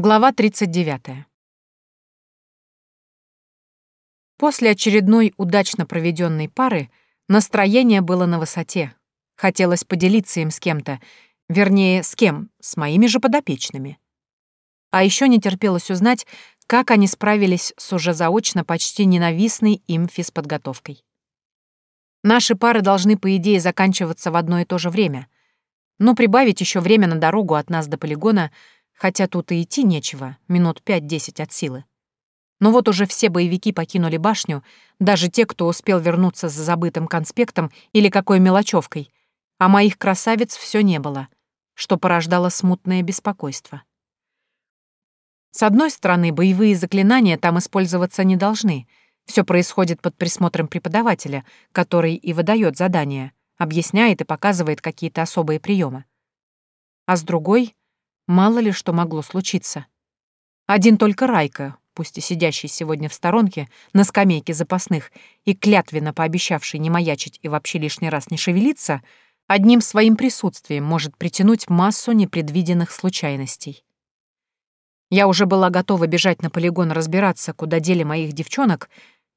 Глава 39. После очередной удачно проведенной пары настроение было на высоте. Хотелось поделиться им с кем-то, вернее, с кем, с моими же подопечными. А еще не терпелось узнать, как они справились с уже заочно почти ненавистной им физподготовкой. Наши пары должны, по идее, заканчиваться в одно и то же время. Но прибавить еще время на дорогу от нас до полигона — хотя тут и идти нечего, минут пять-десять от силы. Но вот уже все боевики покинули башню, даже те, кто успел вернуться с забытым конспектом или какой мелочевкой, а моих красавиц все не было, что порождало смутное беспокойство. С одной стороны, боевые заклинания там использоваться не должны. Все происходит под присмотром преподавателя, который и выдает задания, объясняет и показывает какие-то особые приемы. А с другой, Мало ли что могло случиться. Один только Райка, пусть и сидящий сегодня в сторонке, на скамейке запасных и клятвенно пообещавший не маячить и вообще лишний раз не шевелиться, одним своим присутствием может притянуть массу непредвиденных случайностей. Я уже была готова бежать на полигон разбираться, куда дели моих девчонок,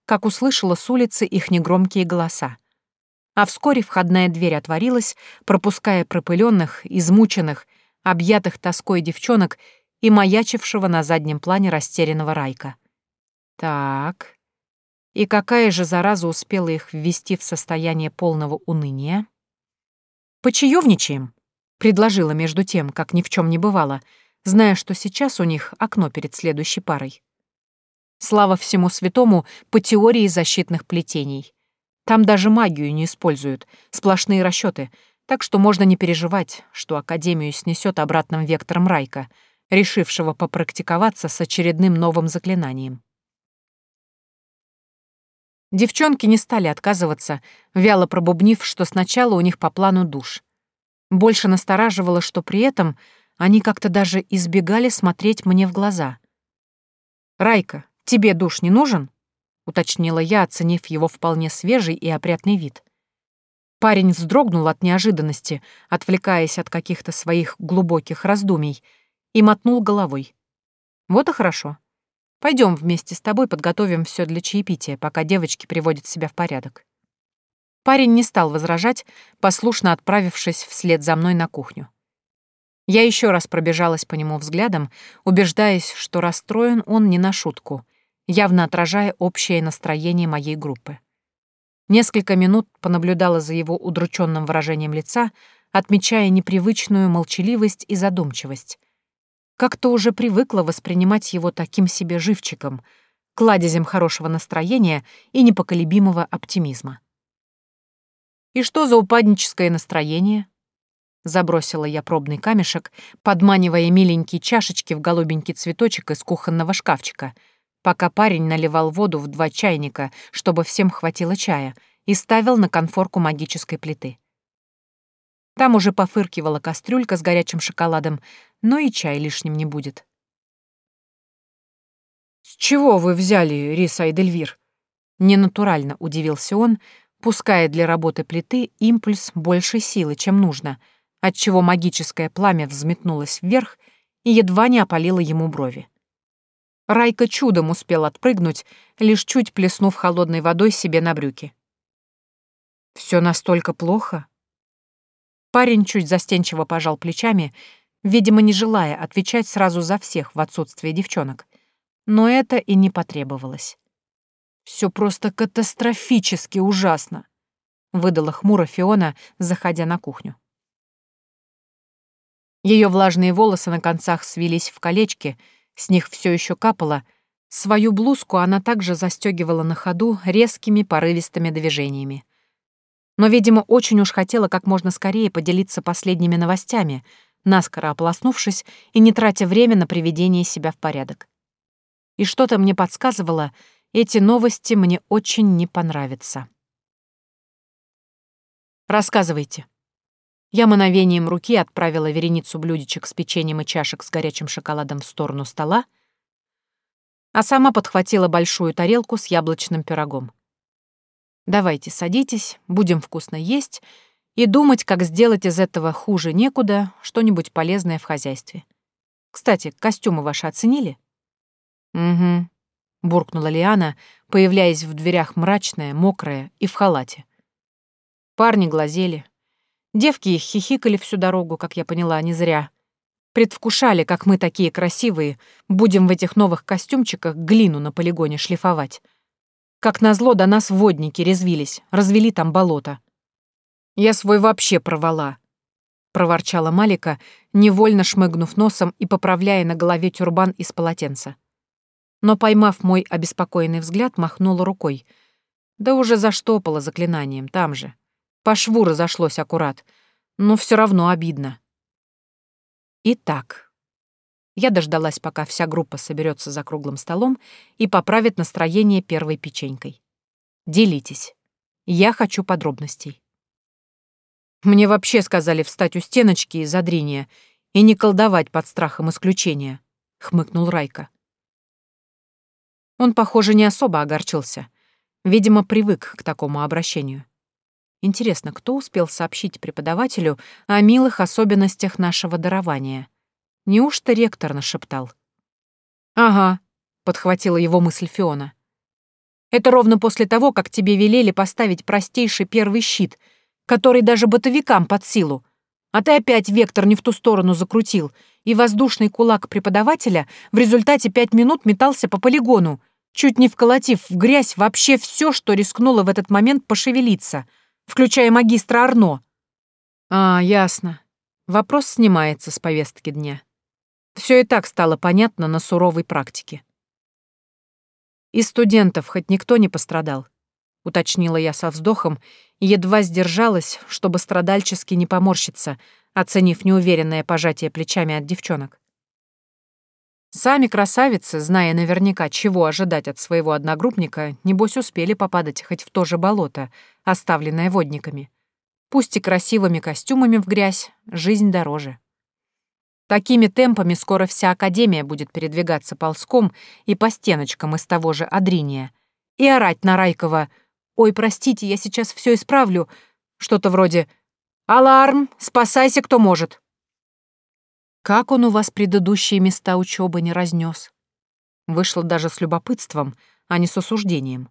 как услышала с улицы их негромкие голоса. А вскоре входная дверь отворилась, пропуская пропыленных, измученных объятых тоской девчонок и маячившего на заднем плане растерянного Райка. Так, и какая же зараза успела их ввести в состояние полного уныния? «Почаёвничаем», — предложила между тем, как ни в чем не бывало, зная, что сейчас у них окно перед следующей парой. Слава всему святому по теории защитных плетений. Там даже магию не используют, сплошные расчеты — так что можно не переживать, что Академию снесет обратным вектором Райка, решившего попрактиковаться с очередным новым заклинанием. Девчонки не стали отказываться, вяло пробубнив, что сначала у них по плану душ. Больше настораживало, что при этом они как-то даже избегали смотреть мне в глаза. «Райка, тебе душ не нужен?» — уточнила я, оценив его вполне свежий и опрятный вид. Парень вздрогнул от неожиданности, отвлекаясь от каких-то своих глубоких раздумий, и мотнул головой. «Вот и хорошо. Пойдем вместе с тобой подготовим все для чаепития, пока девочки приводят себя в порядок». Парень не стал возражать, послушно отправившись вслед за мной на кухню. Я еще раз пробежалась по нему взглядом, убеждаясь, что расстроен он не на шутку, явно отражая общее настроение моей группы. Несколько минут понаблюдала за его удрученным выражением лица, отмечая непривычную молчаливость и задумчивость. Как-то уже привыкла воспринимать его таким себе живчиком, кладезем хорошего настроения и непоколебимого оптимизма. «И что за упадническое настроение?» Забросила я пробный камешек, подманивая миленькие чашечки в голубенький цветочек из кухонного шкафчика — пока парень наливал воду в два чайника, чтобы всем хватило чая, и ставил на конфорку магической плиты. Там уже пофыркивала кастрюлька с горячим шоколадом, но и чай лишним не будет. «С чего вы взяли, Риса Эдельвир?» Ненатурально удивился он, пуская для работы плиты импульс большей силы, чем нужно, отчего магическое пламя взметнулось вверх и едва не опалило ему брови. Райка чудом успел отпрыгнуть, лишь чуть плеснув холодной водой себе на брюки. Все настолько плохо? Парень чуть застенчиво пожал плечами, видимо, не желая отвечать сразу за всех в отсутствие девчонок. Но это и не потребовалось. Все просто катастрофически ужасно, выдала хмуро Фиона, заходя на кухню. Ее влажные волосы на концах свились в колечки, с них все еще капало. Свою блузку она также застегивала на ходу резкими порывистыми движениями. Но, видимо, очень уж хотела как можно скорее поделиться последними новостями, наскоро ополоснувшись и не тратя время на приведение себя в порядок. И что-то мне подсказывало, эти новости мне очень не понравятся. «Рассказывайте», я мановением руки отправила вереницу блюдечек с печеньем и чашек с горячим шоколадом в сторону стола, а сама подхватила большую тарелку с яблочным пирогом. «Давайте садитесь, будем вкусно есть и думать, как сделать из этого хуже некуда что-нибудь полезное в хозяйстве. Кстати, костюмы ваши оценили? Угу, буркнула Лиана, появляясь в дверях мрачная, мокрая и в халате. Парни глазели. Девки их хихикали всю дорогу, как я поняла, не зря. Предвкушали, как мы такие красивые, будем в этих новых костюмчиках глину на полигоне шлифовать. Как назло до нас водники резвились, развели там болото. Я свой вообще провала. Проворчала Малика, невольно шмыгнув носом и поправляя на голове тюрбан из полотенца. Но, поймав мой обеспокоенный взгляд, махнула рукой. Да уже заштопала заклинанием, там же. По шву разошлось аккурат. Но все равно обидно. Итак, я дождалась, пока вся группа соберется за круглым столом и поправит настроение первой печенькой. Делитесь. Я хочу подробностей. Мне вообще сказали встать у стеночки из зрения и не колдовать под страхом исключения, — хмыкнул Райка. Он, похоже, не особо огорчился. Видимо, привык к такому обращению. Интересно, кто успел сообщить преподавателю о милых особенностях нашего дарования? Неужто ректор нашептал? «Ага», — подхватила его мысль Фиона. «Это ровно после того, как тебе велели поставить простейший первый щит — который даже бытовикам под силу. А ты опять вектор не в ту сторону закрутил, и воздушный кулак преподавателя в результате пять минут метался по полигону, чуть не вколотив в грязь вообще все, что рискнуло в этот момент пошевелиться, включая магистра Арно. А, ясно. Вопрос снимается с повестки дня. Все и так стало понятно на суровой практике. Из студентов хоть никто не пострадал, уточнила я со вздохом едва сдержалась, чтобы страдальчески не поморщиться, оценив неуверенное пожатие плечами от девчонок. Сами красавицы, зная наверняка, чего ожидать от своего одногруппника, небось успели попадать хоть в то же болото, оставленное водниками. Пусть и красивыми костюмами в грязь, жизнь дороже. Такими темпами скоро вся Академия будет передвигаться ползком и по стеночкам из того же Адриния и орать на Райкова «Ой, простите, я сейчас все исправлю». Что-то вроде «Аларм! Спасайся, кто может!» Как он у вас предыдущие места учебы не разнес? Вышло даже с любопытством, а не с осуждением.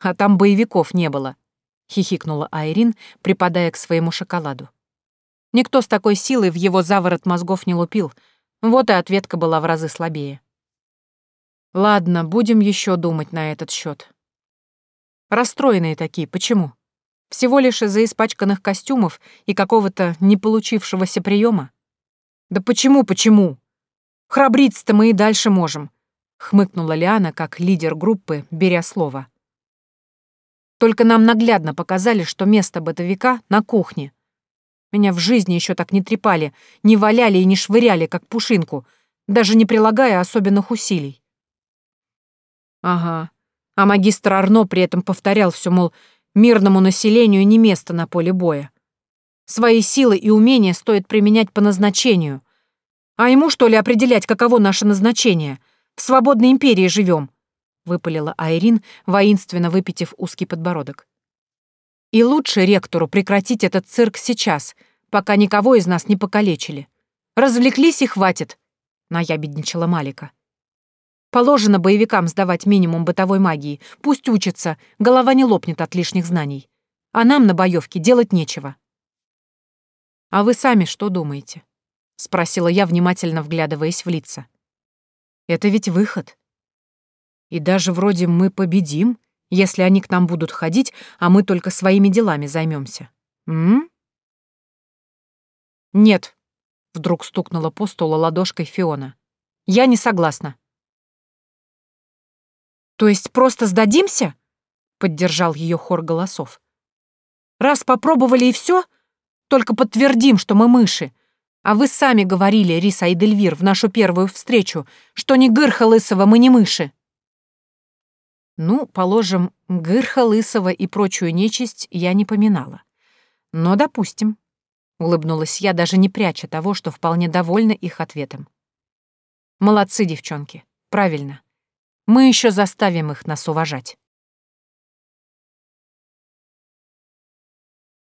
«А там боевиков не было», — хихикнула Айрин, припадая к своему шоколаду. Никто с такой силой в его заворот мозгов не лупил, вот и ответка была в разы слабее. Ладно, будем еще думать на этот счет. Расстроенные такие, почему? Всего лишь из-за испачканных костюмов и какого-то не получившегося приема? Да почему, почему? Храбриться-то мы и дальше можем, хмыкнула Лиана как лидер группы, беря слово. Только нам наглядно показали, что место бытовика на кухне. Меня в жизни еще так не трепали, не валяли и не швыряли, как пушинку, даже не прилагая особенных усилий. Ага, а магистр Арно при этом повторял все, мол, мирному населению не место на поле боя. Свои силы и умения стоит применять по назначению. А ему, что ли, определять, каково наше назначение? В свободной империи живем, выпалила Айрин, воинственно выпитив узкий подбородок. И лучше ректору прекратить этот цирк сейчас, пока никого из нас не покалечили. Развлеклись и хватит, наябедничала Малика. Положено боевикам сдавать минимум бытовой магии. Пусть учатся, голова не лопнет от лишних знаний. А нам на боевке делать нечего. «А вы сами что думаете?» — спросила я, внимательно вглядываясь в лица. «Это ведь выход. И даже вроде мы победим, если они к нам будут ходить, а мы только своими делами займемся. М? Нет, вдруг стукнула по столу ладошкой Фиона. Я не согласна. «То есть просто сдадимся?» — поддержал ее хор голосов. «Раз попробовали и все, только подтвердим, что мы мыши. А вы сами говорили, Риса и Дельвир, в нашу первую встречу, что ни Гырха Лысого мы не мыши». Ну, положим, Гырха Лысого и прочую нечисть я не поминала. Но допустим. Улыбнулась я, даже не пряча того, что вполне довольна их ответом. Молодцы, девчонки. Правильно. Мы еще заставим их нас уважать.